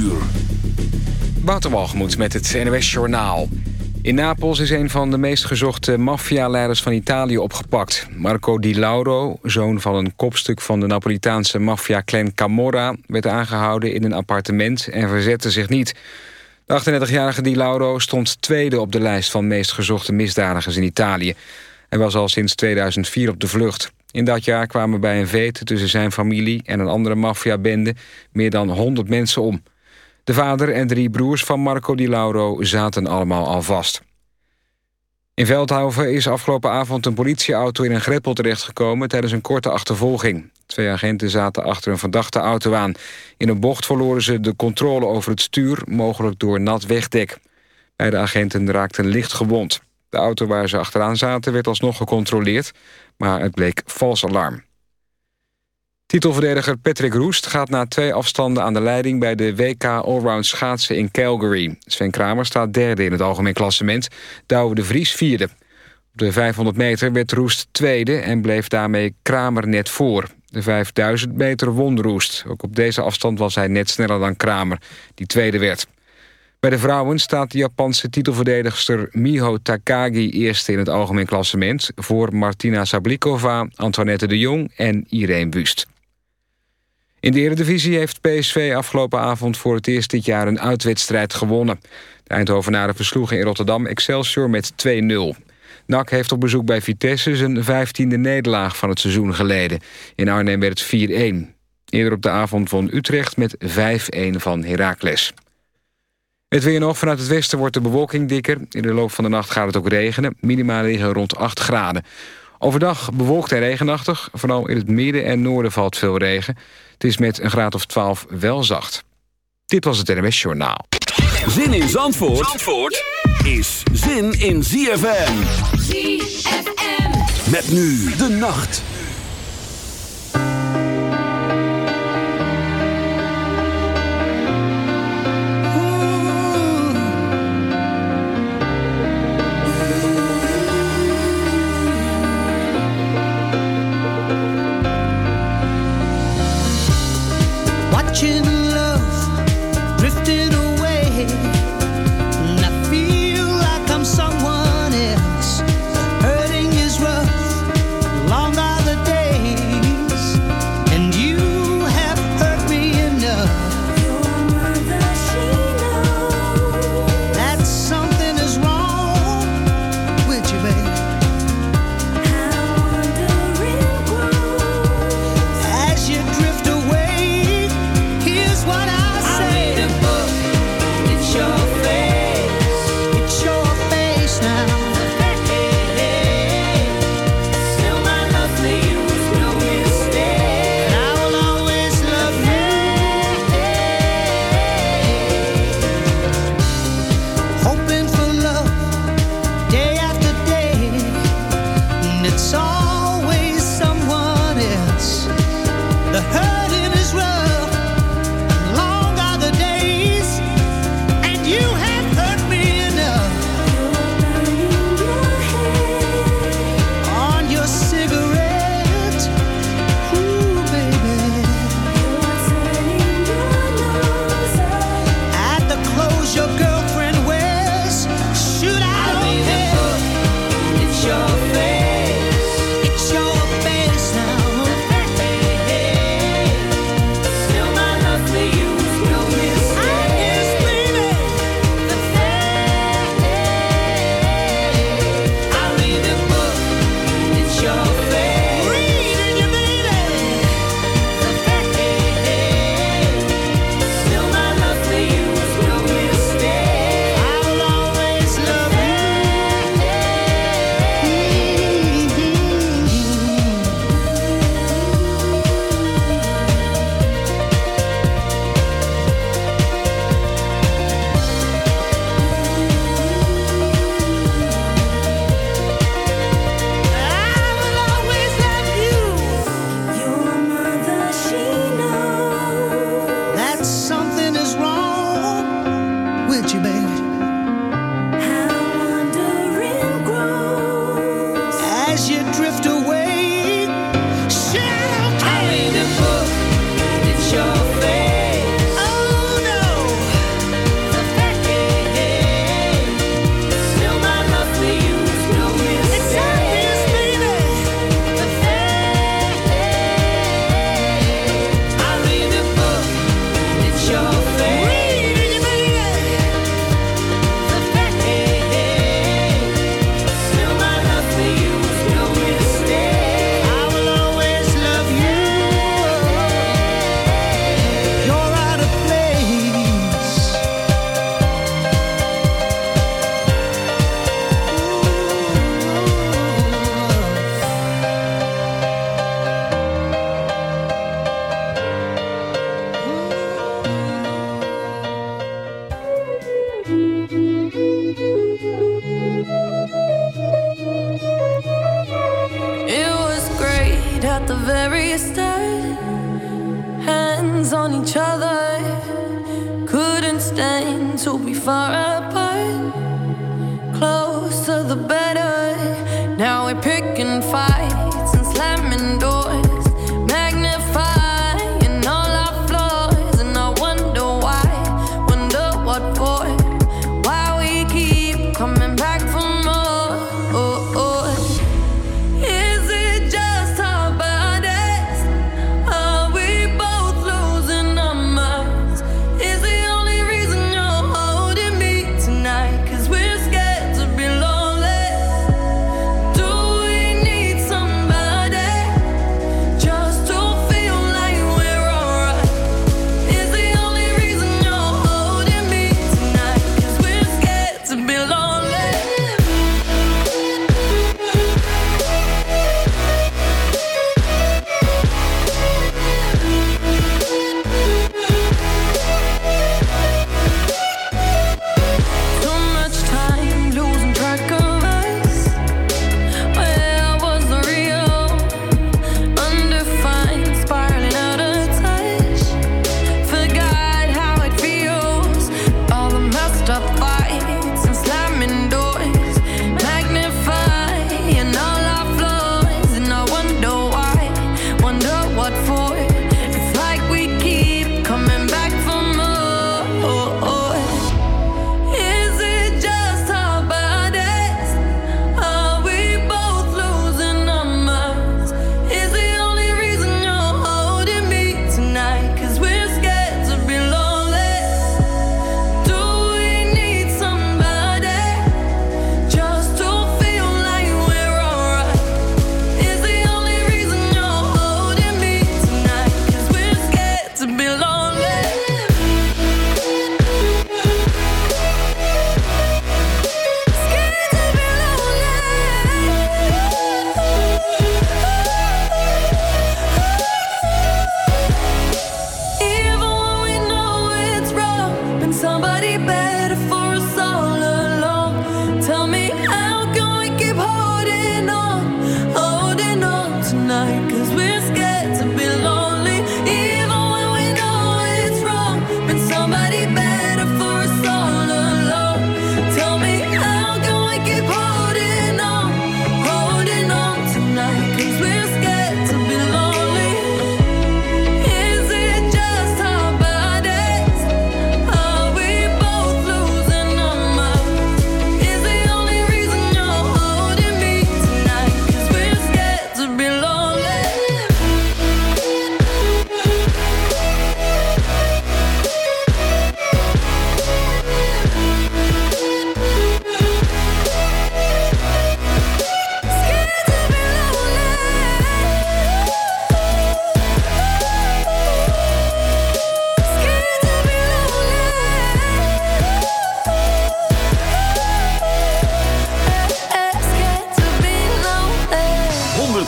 uur. Waterwalgemoed met het NOS Journaal. In Napels is een van de meest gezochte maffialeiders van Italië opgepakt. Marco Di Lauro, zoon van een kopstuk van de Napolitaanse maffia-clan Camorra... werd aangehouden in een appartement en verzette zich niet. De 38-jarige Di Lauro stond tweede op de lijst van meest gezochte misdadigers in Italië. Hij was al sinds 2004 op de vlucht. In dat jaar kwamen bij een veet tussen zijn familie en een andere maffiabende... meer dan 100 mensen om. De vader en drie broers van Marco Di Lauro zaten allemaal al vast. In Veldhoven is afgelopen avond een politieauto in een greppel terechtgekomen tijdens een korte achtervolging. Twee agenten zaten achter een verdachte auto aan. In een bocht verloren ze de controle over het stuur, mogelijk door nat wegdek. Beide agenten raakten licht gewond. De auto waar ze achteraan zaten werd alsnog gecontroleerd, maar het bleek vals alarm. Titelverdediger Patrick Roest gaat na twee afstanden aan de leiding... bij de WK Allround schaatsen in Calgary. Sven Kramer staat derde in het algemeen klassement. Douwe de Vries vierde. Op de 500 meter werd Roest tweede en bleef daarmee Kramer net voor. De 5000 meter won Roest. Ook op deze afstand was hij net sneller dan Kramer, die tweede werd. Bij de vrouwen staat de Japanse titelverdedigster Miho Takagi eerste in het algemeen klassement... voor Martina Sablikova, Antoinette de Jong en Irene Wust. In de Eredivisie heeft PSV afgelopen avond voor het eerst dit jaar een uitwedstrijd gewonnen. De Eindhovenaren versloegen in Rotterdam Excelsior met 2-0. NAC heeft op bezoek bij Vitesse zijn vijftiende nederlaag van het seizoen geleden. In Arnhem werd het 4-1. Eerder op de avond won Utrecht met 5-1 van Heracles. Het weer nog. Vanuit het westen wordt de bewolking dikker. In de loop van de nacht gaat het ook regenen. Minimaal liggen rond 8 graden. Overdag bewolkt en regenachtig. Vooral in het midden en noorden valt veel regen. Het is met een graad of 12 wel zacht. Dit was het NMS Journaal. Zin in Zandvoort, Zandvoort is zin in ZFM. ZFM. Met nu de nacht.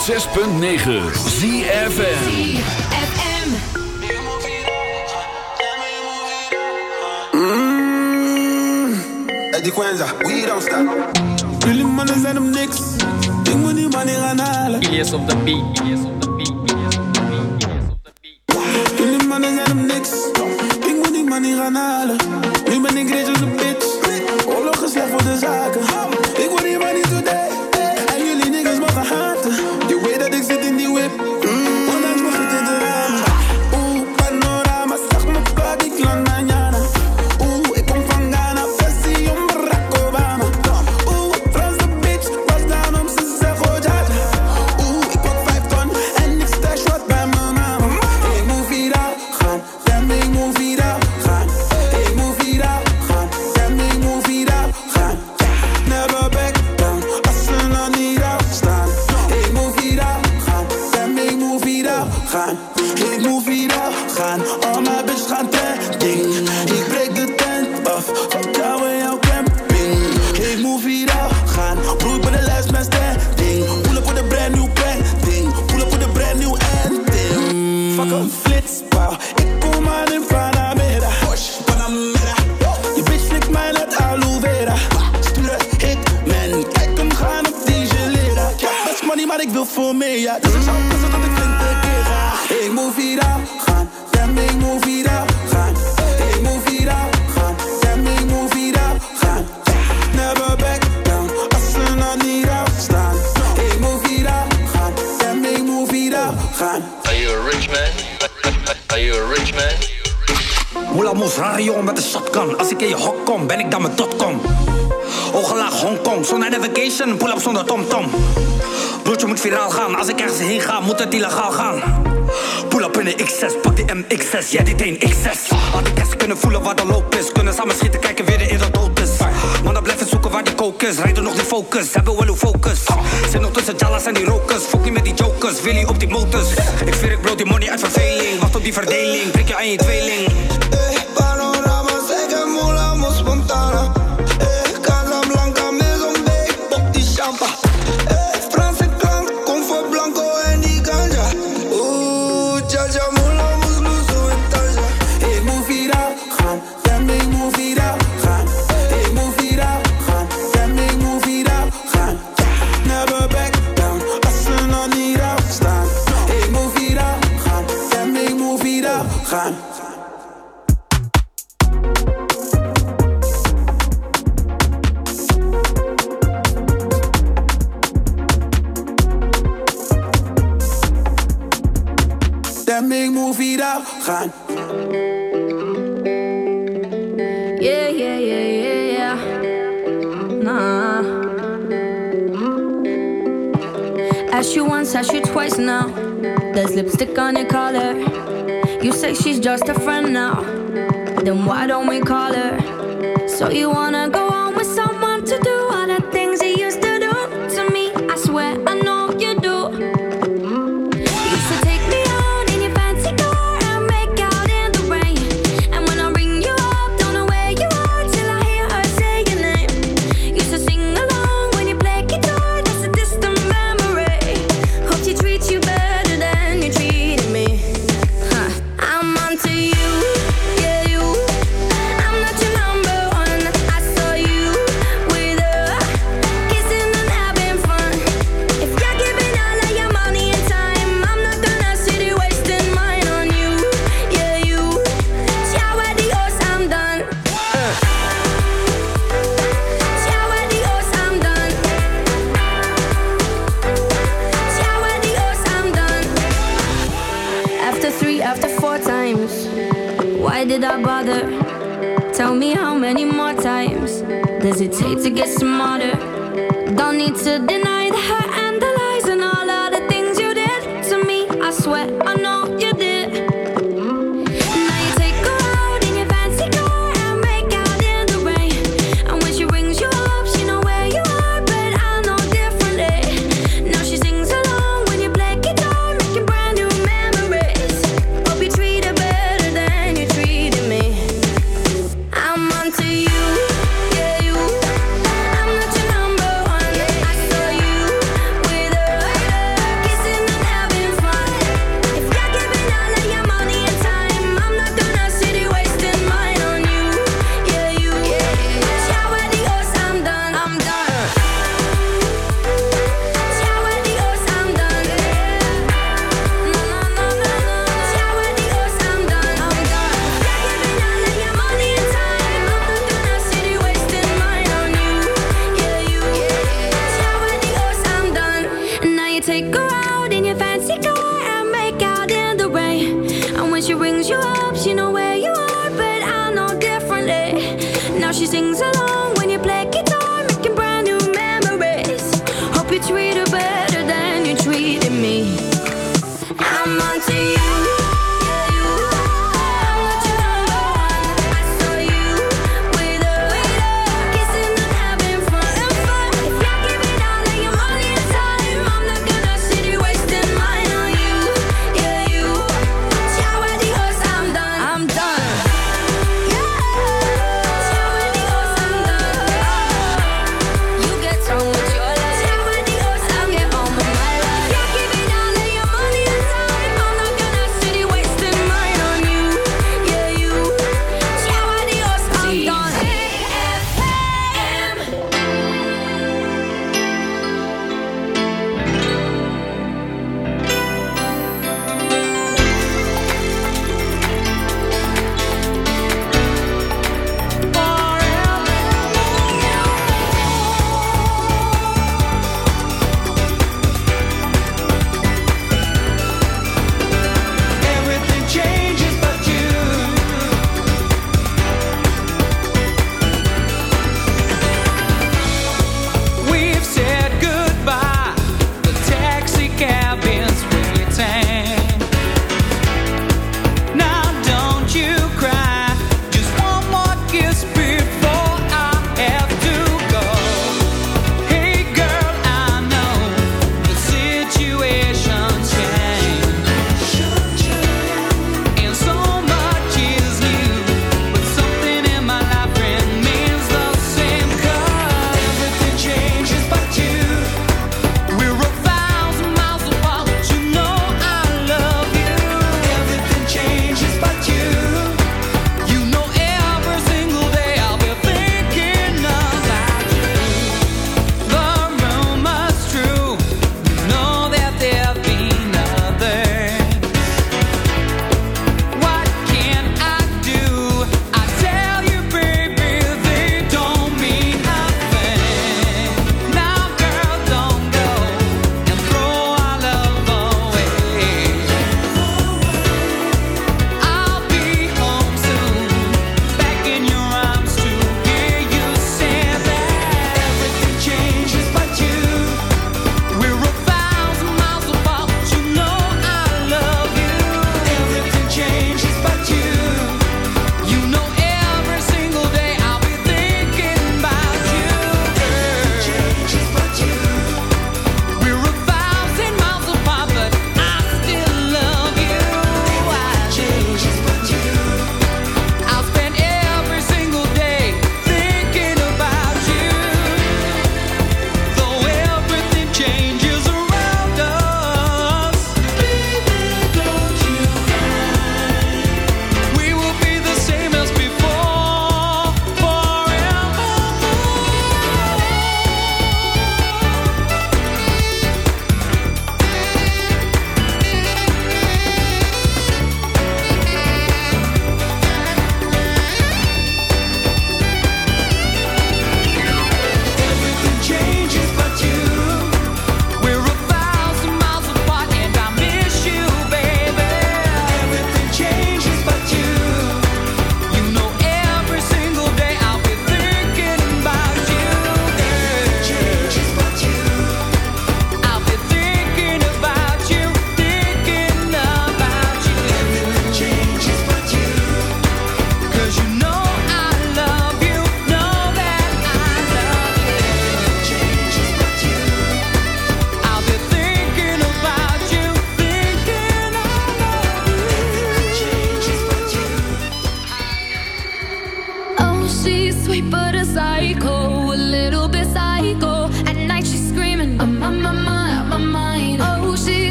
106.9 ZFN Eddie Kwanza, we don't stop. Really money and money, of the beat. Yes of the beat. Of the beat. Of the beat. mannen money and niks. Ik moet money, money gaan money beat. Moela moes, rare jongen met een shotgun. Als ik in je hok kom, ben ik dan mijn dotcom. Ogenlaag Hongkong, zonder vacation. pull-up zonder tomtom. Broertje moet viraal gaan, als ik ergens heen ga, moet het illegaal gaan. Pull-up in de X6, pak die MX6, jij die teen X6. Had ik eens kunnen voelen waar de loop is, kunnen samen schieten, kijken weer in dat dood is. Mannen blijven zoeken waar die kook is, rijden nog die focus, hebben wel hoe focus. Zit nog tussen Jalas en die rokers, fok niet met die jokers, wil je op die motors. Ik zweer ik brood die money uit verveling, wacht op die verdeling, prik je aan je tweeling. you wanna go. Chính.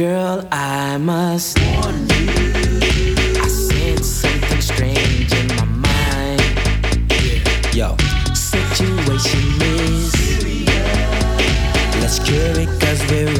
Girl, I must warn you. I sense something strange in my mind. Yo, situation is serious. Let's cure it, cause we're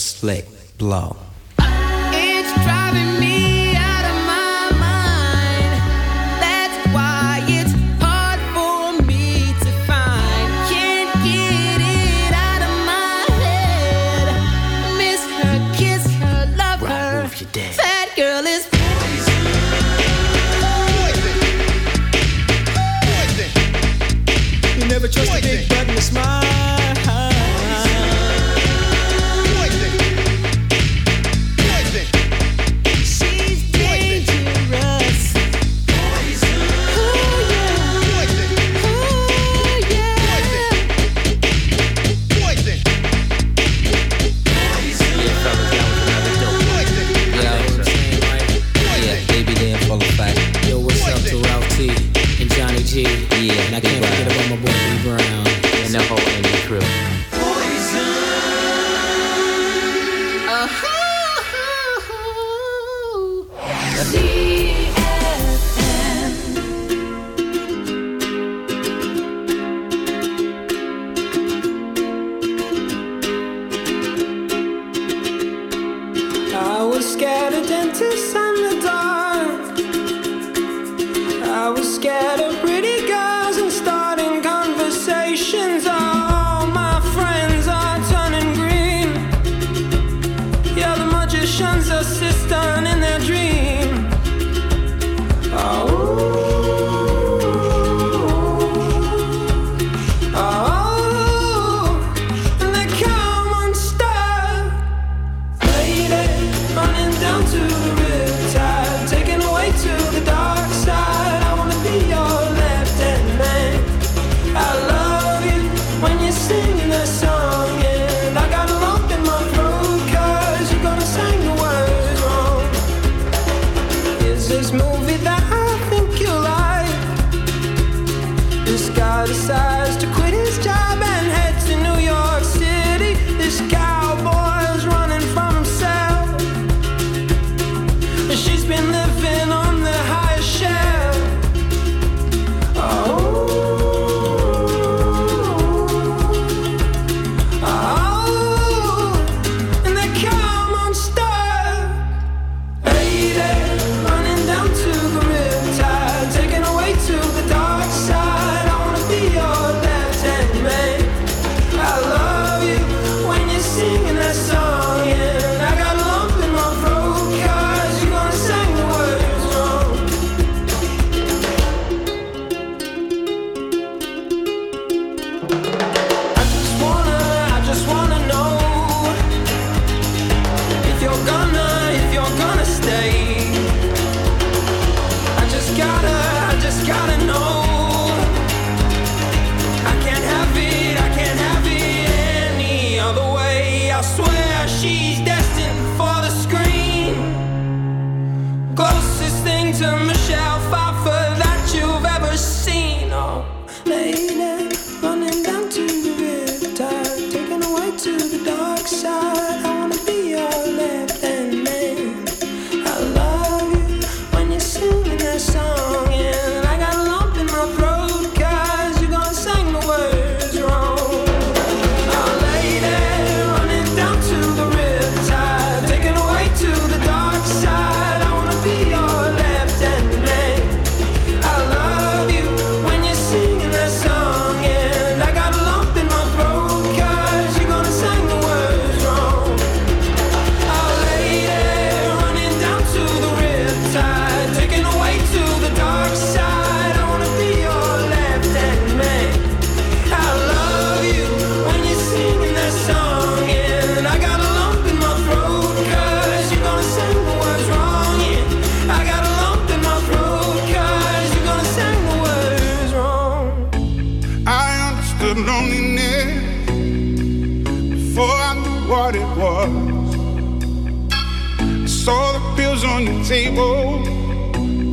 slick blow. all the pills on the table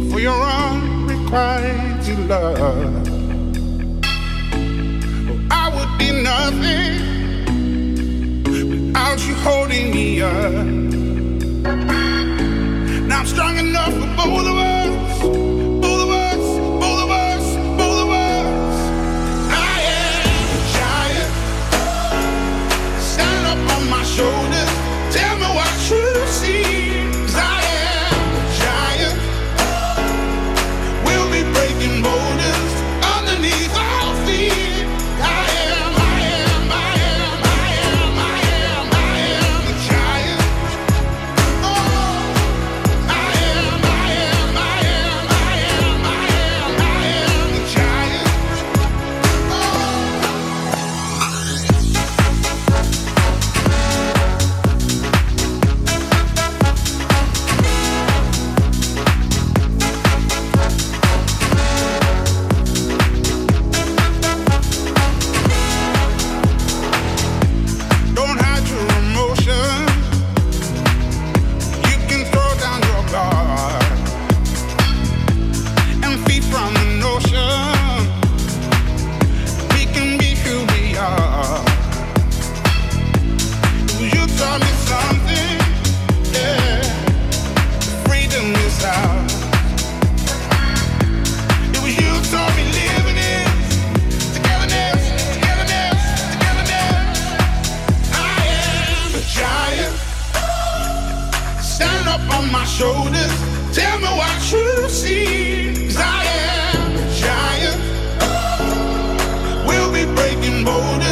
for your unrequited love. Well, I would be nothing without you holding me up. Now I'm strong enough for both of us. breaking borders.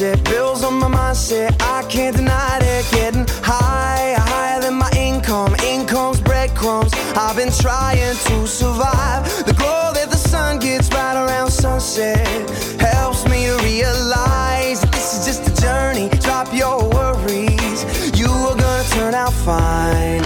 Bills on my mindset. I can't deny it. Getting higher, higher than my income. Income's breadcrumbs. I've been trying to survive. The glow that the sun gets right around sunset helps me to realize that this is just a journey. Drop your worries. You are gonna turn out fine.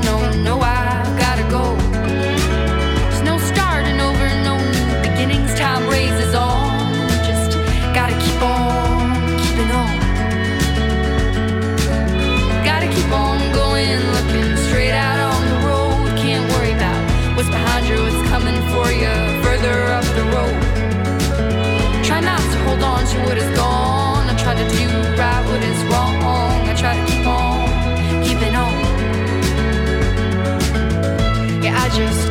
just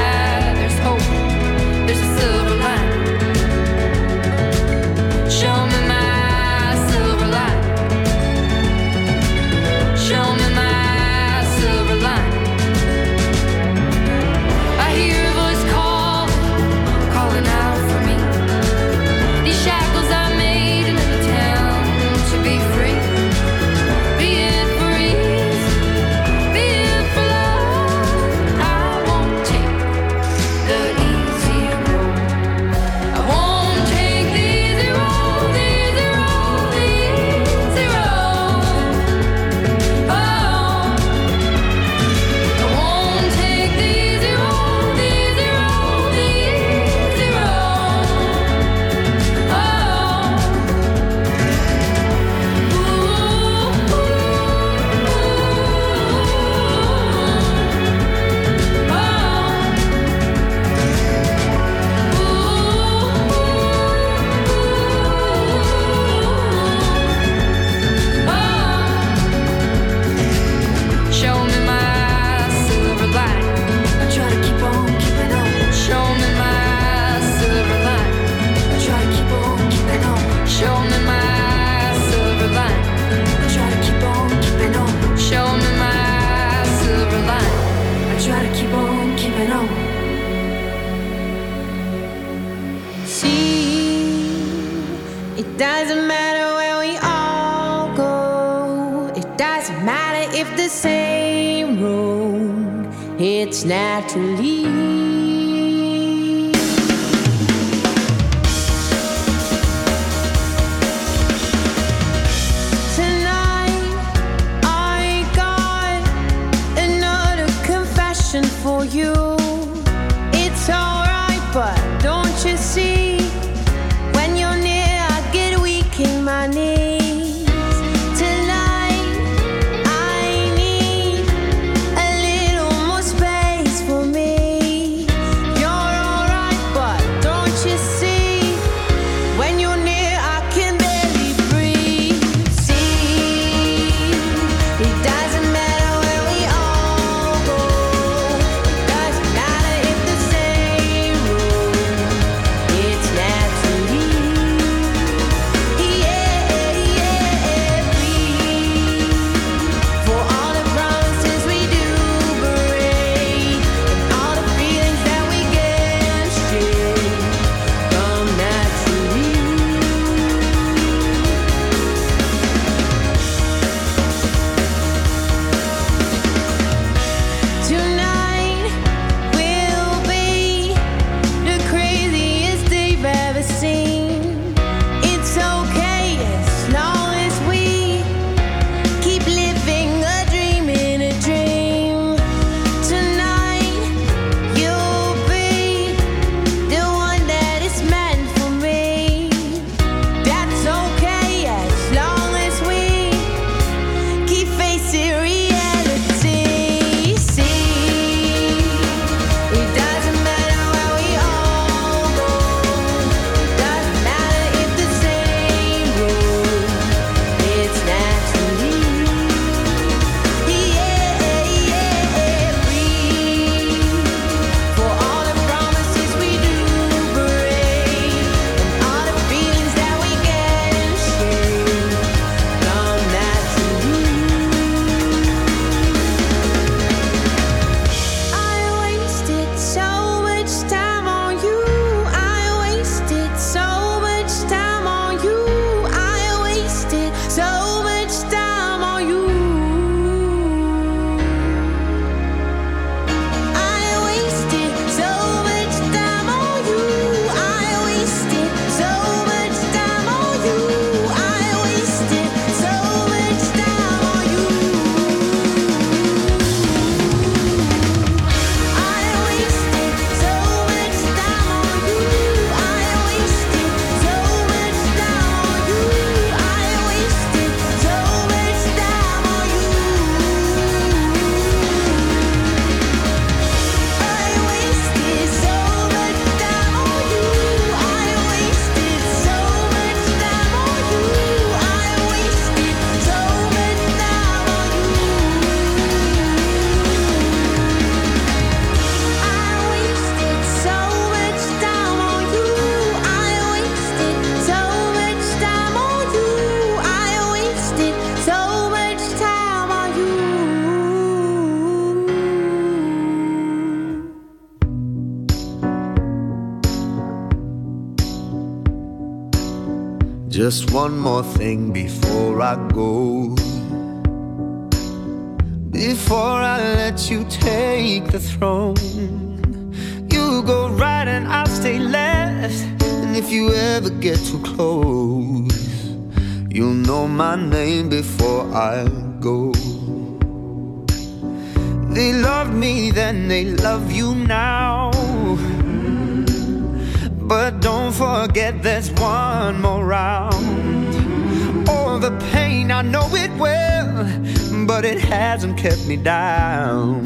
hasn't kept me down.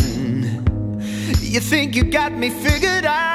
You think you got me figured out?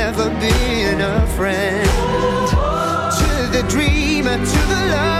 never been a friend to the dreamer, to the lover.